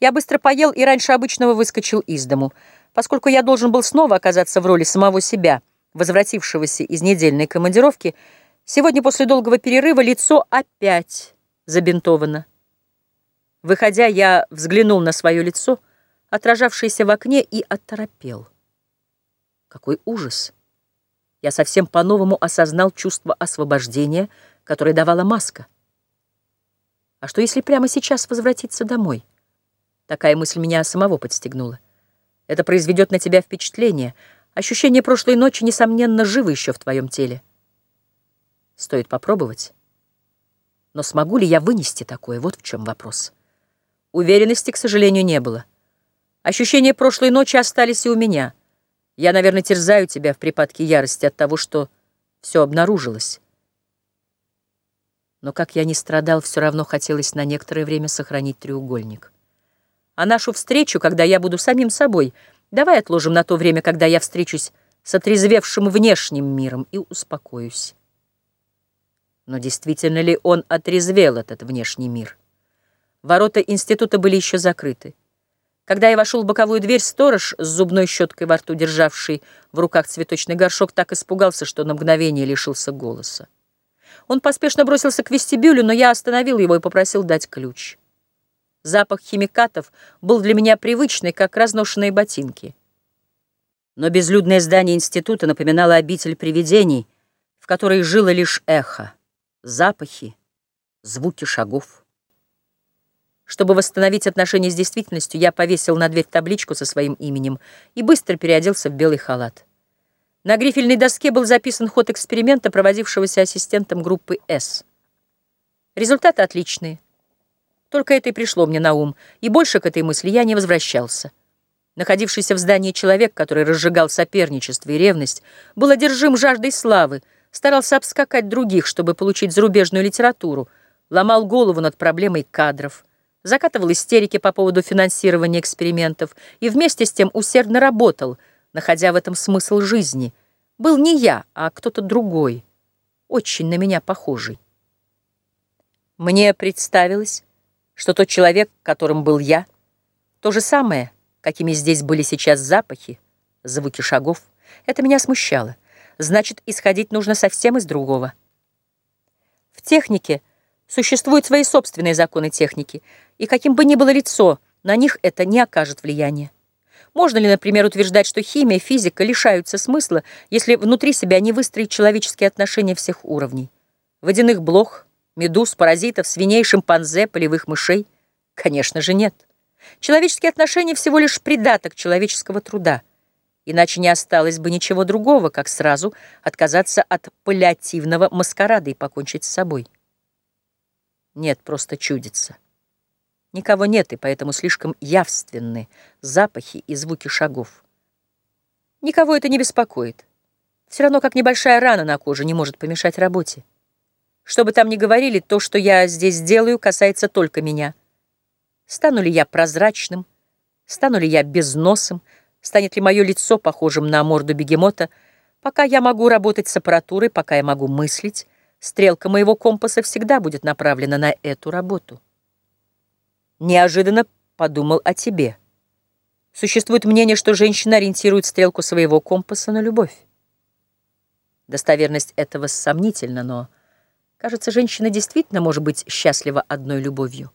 Я быстро поел и раньше обычного выскочил из дому, поскольку я должен был снова оказаться в роли самого себя, возвратившегося из недельной командировки, сегодня после долгого перерыва лицо опять забинтовано. Выходя, я взглянул на свое лицо, отражавшееся в окне, и оторопел. Какой ужас! Я совсем по-новому осознал чувство освобождения, которое давала маска. А что, если прямо сейчас возвратиться домой? Такая мысль меня самого подстегнула. Это произведет на тебя впечатление. Ощущение прошлой ночи, несомненно, живо еще в твоем теле. Стоит попробовать. Но смогу ли я вынести такое? Вот в чем вопрос. Уверенности, к сожалению, не было. Ощущения прошлой ночи остались и у меня. Я, наверное, терзаю тебя в припадке ярости от того, что все обнаружилось. Но как я ни страдал, все равно хотелось на некоторое время сохранить треугольник. А нашу встречу, когда я буду самим собой, давай отложим на то время, когда я встречусь с отрезвевшим внешним миром и успокоюсь. Но действительно ли он отрезвел, этот внешний мир? Ворота института были еще закрыты. Когда я вошел в боковую дверь, сторож с зубной щеткой во рту, державший в руках цветочный горшок, так испугался, что на мгновение лишился голоса. Он поспешно бросился к вестибюлю, но я остановил его и попросил дать ключ. Запах химикатов был для меня привычный, как разношенные ботинки. Но безлюдное здание института напоминало обитель привидений, в которой жило лишь эхо, запахи, звуки шагов. Чтобы восстановить отношения с действительностью, я повесил на дверь табличку со своим именем и быстро переоделся в белый халат. На грифельной доске был записан ход эксперимента, проводившегося ассистентом группы «С». Результаты отличные. Только это и пришло мне на ум, и больше к этой мысли я не возвращался. Находившийся в здании человек, который разжигал соперничество и ревность, был одержим жаждой славы, старался обскакать других, чтобы получить зарубежную литературу, ломал голову над проблемой кадров, закатывал истерики по поводу финансирования экспериментов и вместе с тем усердно работал, находя в этом смысл жизни. Был не я, а кто-то другой, очень на меня похожий. Мне представилось, что тот человек, которым был я, то же самое, какими здесь были сейчас запахи, звуки шагов, это меня смущало. Значит, исходить нужно совсем из другого. В технике существуют свои собственные законы техники, и каким бы ни было лицо, на них это не окажет влияния. Можно ли, например, утверждать, что химия, физика лишаются смысла, если внутри себя не выстроить человеческие отношения всех уровней? Водяных блох, медуз, паразитов, свиней, шимпанзе, полевых мышей? Конечно же, нет. Человеческие отношения всего лишь придаток человеческого труда. Иначе не осталось бы ничего другого, как сразу отказаться от паллиативного маскарада и покончить с собой. Нет, просто чудится. Никого нет, и поэтому слишком явственны запахи и звуки шагов. Никого это не беспокоит. Все равно, как небольшая рана на коже не может помешать работе. Что бы там ни говорили, то, что я здесь делаю, касается только меня. Стану ли я прозрачным, стану ли я безносым, станет ли мое лицо похожим на морду бегемота, пока я могу работать с аппаратурой, пока я могу мыслить, стрелка моего компаса всегда будет направлена на эту работу. Неожиданно подумал о тебе. Существует мнение, что женщина ориентирует стрелку своего компаса на любовь. Достоверность этого сомнительна, но... Кажется, женщина действительно может быть счастлива одной любовью.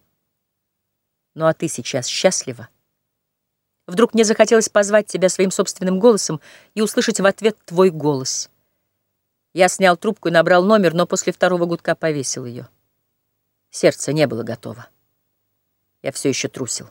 Ну а ты сейчас счастлива? Вдруг мне захотелось позвать тебя своим собственным голосом и услышать в ответ твой голос. Я снял трубку и набрал номер, но после второго гудка повесил ее. Сердце не было готово. Я все еще трусил.